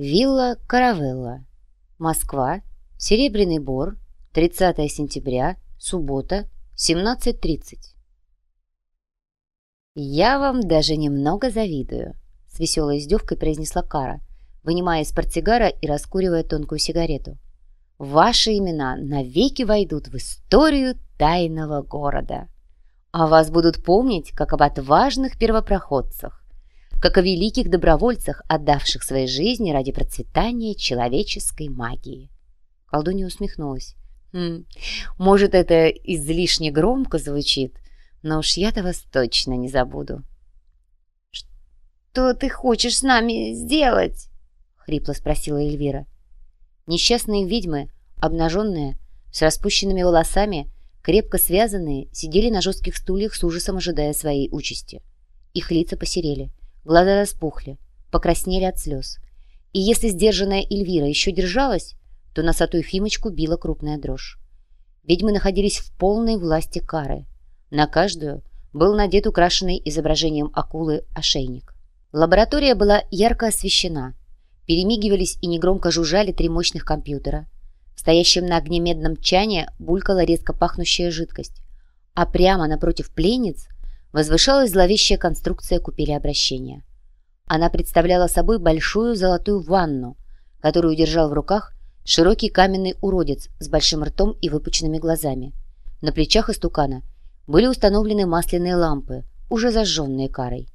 Вилла Каравелла. Москва. Серебряный Бор. 30 сентября. Суббота. 17.30. «Я вам даже немного завидую», — с веселой издевкой произнесла Кара, вынимая из портсигара и раскуривая тонкую сигарету. «Ваши имена навеки войдут в историю тайного города. А вас будут помнить как об отважных первопроходцах, как о великих добровольцах, отдавших свои жизни ради процветания человеческой магии. Колдунья усмехнулась. «Хм, может, это излишне громко звучит, но уж я-то вас точно не забуду». «Что ты хочешь с нами сделать?» — хрипло спросила Эльвира. Несчастные ведьмы, обнаженные, с распущенными волосами, крепко связанные, сидели на жестких стульях с ужасом ожидая своей участи. Их лица посерели. Глаза распухли, покраснели от слез. И если сдержанная Эльвира еще держалась, то носатую Фимочку била крупная дрожь. Ведьмы находились в полной власти кары. На каждую был надет украшенный изображением акулы ошейник. Лаборатория была ярко освещена. Перемигивались и негромко жужжали три мощных компьютера. В стоящем на огне медном чане булькала резко пахнущая жидкость. А прямо напротив пленниц – возвышалась зловещая конструкция купели обращения. Она представляла собой большую золотую ванну, которую держал в руках широкий каменный уродец с большим ртом и выпученными глазами. На плечах истукана были установлены масляные лампы, уже зажженные карой.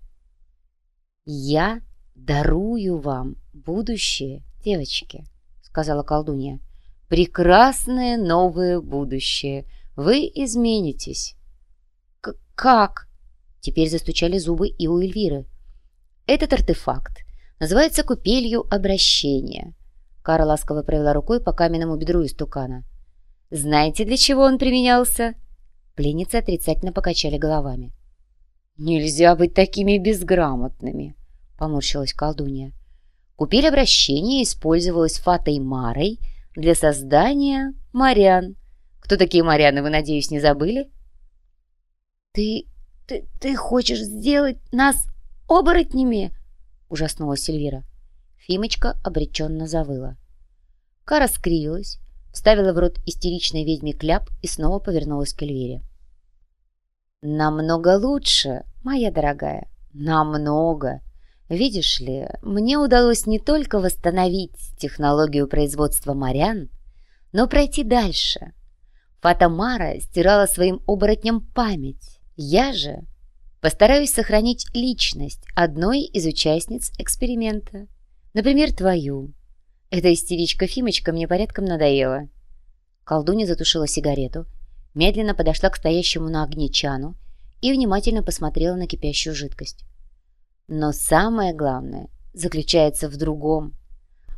«Я дарую вам будущее, девочки», — сказала колдунья. «Прекрасное новое будущее. Вы изменитесь». «Как?» Теперь застучали зубы и у Эльвиры. Этот артефакт называется купелью обращения. Кара ласково провела рукой по каменному бедру истукана. «Знаете, для чего он применялся?» Пленницы отрицательно покачали головами. «Нельзя быть такими безграмотными», — поморщилась колдунья. Купель обращения использовалась Фатой Марой для создания морян. Кто такие моряны, вы, надеюсь, не забыли? «Ты «Ты, ты хочешь сделать нас оборотнями?» — ужаснулась Эльвира. Фимочка обреченно завыла. Кара скривилась, вставила в рот истеричной ведьме кляп и снова повернулась к Эльвире. «Намного лучше, моя дорогая, намного. Видишь ли, мне удалось не только восстановить технологию производства морян, но пройти дальше. Фатамара стирала своим оборотням память, я же постараюсь сохранить личность одной из участниц эксперимента. Например, твою. Эта истеричка Фимочка мне порядком надоела. Колдунья затушила сигарету, медленно подошла к стоящему на огне чану и внимательно посмотрела на кипящую жидкость. Но самое главное заключается в другом.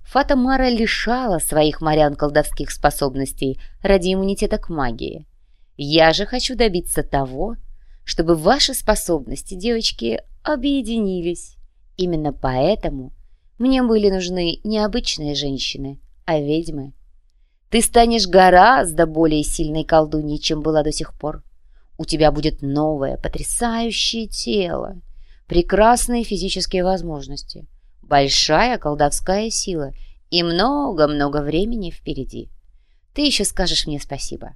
Фатамара лишала своих морян колдовских способностей ради иммунитета к магии. Я же хочу добиться того, чтобы ваши способности, девочки, объединились. Именно поэтому мне были нужны не обычные женщины, а ведьмы. Ты станешь гораздо более сильной колдуньей, чем была до сих пор. У тебя будет новое, потрясающее тело, прекрасные физические возможности, большая колдовская сила и много-много времени впереди. Ты еще скажешь мне спасибо.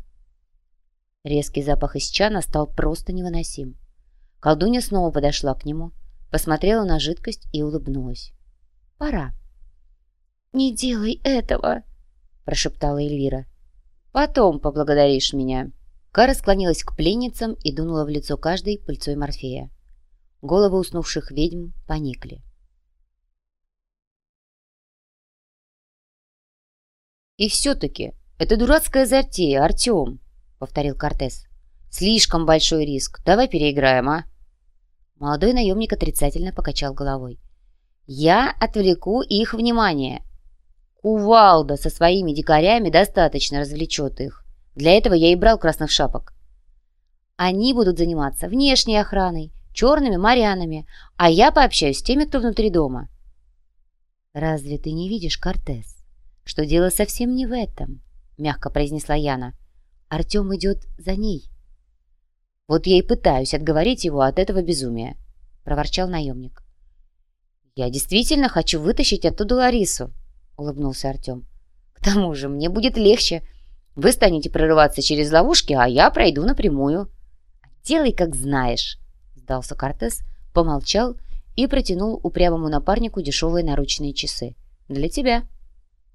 Резкий запах из чана стал просто невыносим. Колдунья снова подошла к нему, посмотрела на жидкость и улыбнулась. «Пора». «Не делай этого!» – прошептала Эльвира. «Потом поблагодаришь меня». Кара склонилась к пленницам и дунула в лицо каждой пыльцой морфея. Головы уснувших ведьм поникли. «И все-таки, это дурацкая затея, Артем!» Повторил Кортес. «Слишком большой риск. Давай переиграем, а?» Молодой наемник отрицательно покачал головой. «Я отвлеку их внимание. Кувалда со своими дикарями достаточно развлечет их. Для этого я и брал красных шапок. Они будут заниматься внешней охраной, черными морянами, а я пообщаюсь с теми, кто внутри дома». «Разве ты не видишь, Кортес, что дело совсем не в этом?» — мягко произнесла Яна. Артем идет за ней. Вот я и пытаюсь отговорить его от этого безумия, проворчал наемник. Я действительно хочу вытащить оттуда Ларису, улыбнулся Артем. «К тому же мне будет легче. Вы станете прорываться через ловушки, а я пройду напрямую». «Делай, как знаешь», — сдался Кортес, помолчал и протянул упрямому напарнику дешевые наручные часы. «Для тебя».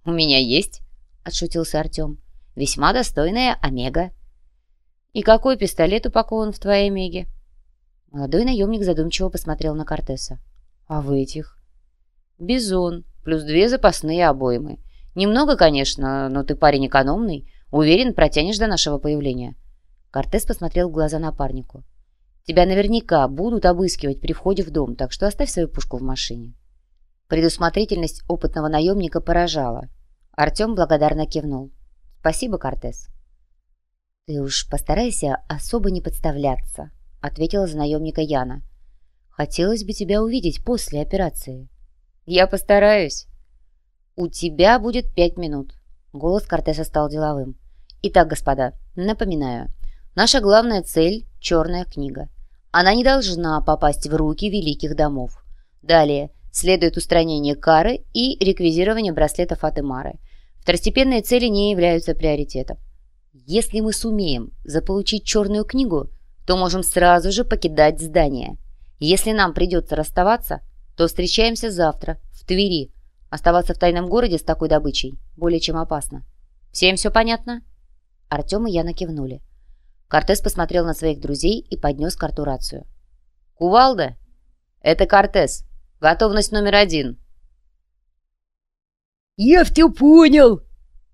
«У меня есть», — отшутился Артем. «Весьма достойная Омега». «И какой пистолет упакован в твоей Омеге?» Молодой наемник задумчиво посмотрел на Кортеса. «А в этих?» «Бизон, плюс две запасные обоймы. Немного, конечно, но ты парень экономный. Уверен, протянешь до нашего появления». Кортес посмотрел в глаза напарнику. «Тебя наверняка будут обыскивать при входе в дом, так что оставь свою пушку в машине». Предусмотрительность опытного наемника поражала. Артем благодарно кивнул. «Спасибо, Кортес». «Ты уж постарайся особо не подставляться», — ответила за наемника Яна. «Хотелось бы тебя увидеть после операции». «Я постараюсь». «У тебя будет пять минут». Голос Кортеса стал деловым. «Итак, господа, напоминаю, наша главная цель — черная книга. Она не должна попасть в руки великих домов. Далее следует устранение кары и реквизирование браслетов от Эмары. Второстепенные цели не являются приоритетом. Если мы сумеем заполучить черную книгу, то можем сразу же покидать здание. Если нам придется расставаться, то встречаемся завтра в Твери. Оставаться в тайном городе с такой добычей более чем опасно. Всем все понятно?» Артем и Яна кивнули. Кортес посмотрел на своих друзей и поднес карту рацию. «Кувалда? Это Кортес. Готовность номер один». «Я все понял!»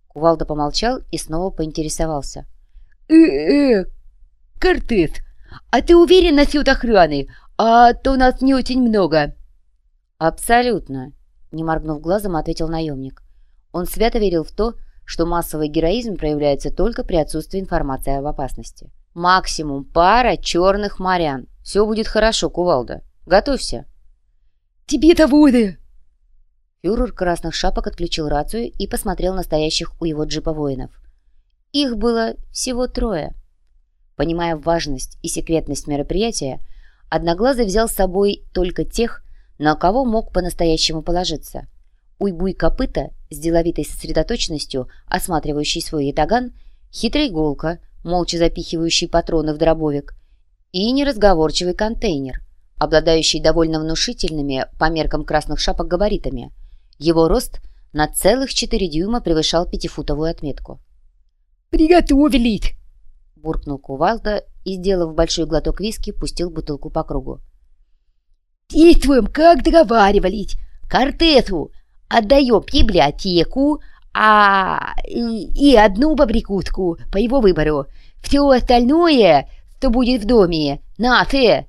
Кувалда помолчал и снова поинтересовался. «Э-э, Кортес, а ты уверен насчет охраны? А то нас не очень много». «Абсолютно», — не моргнув глазом, ответил наемник. Он свято верил в то, что массовый героизм проявляется только при отсутствии информации об опасности. «Максимум пара черных морян. Все будет хорошо, Кувалда. Готовься». «Тебе-то воды!» Фюрер красных шапок отключил рацию и посмотрел на стоящих у его джипа воинов. Их было всего трое. Понимая важность и секретность мероприятия, Одноглазый взял с собой только тех, на кого мог по-настоящему положиться. Уйбуй копыта с деловитой сосредоточенностью, осматривающий свой ятаган, хитрый иголка, молча запихивающий патроны в дробовик, и неразговорчивый контейнер, обладающий довольно внушительными по меркам красных шапок габаритами – его рост на целых четыре дюйма превышал пятифутовую отметку. «Приготовились!» — буркнул Кувалда и, сделав большой глоток виски, пустил бутылку по кругу. «Действуем, как договаривались. Кортесу отдаем библиотеку, а и одну побрякушку по его выбору. Все остальное, что будет в доме, наше!»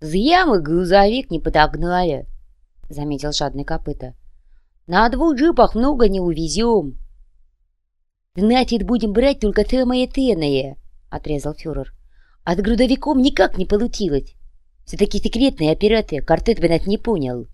«Зря мы грузовик не подогнали», — заметил жадный копыта. На двух джипах много не увезем. Значит, будем брать только самое ценное, отрезал фюрер. С грудовиком никак не получилось. Все-таки секретная операция, картет бы нас не понял.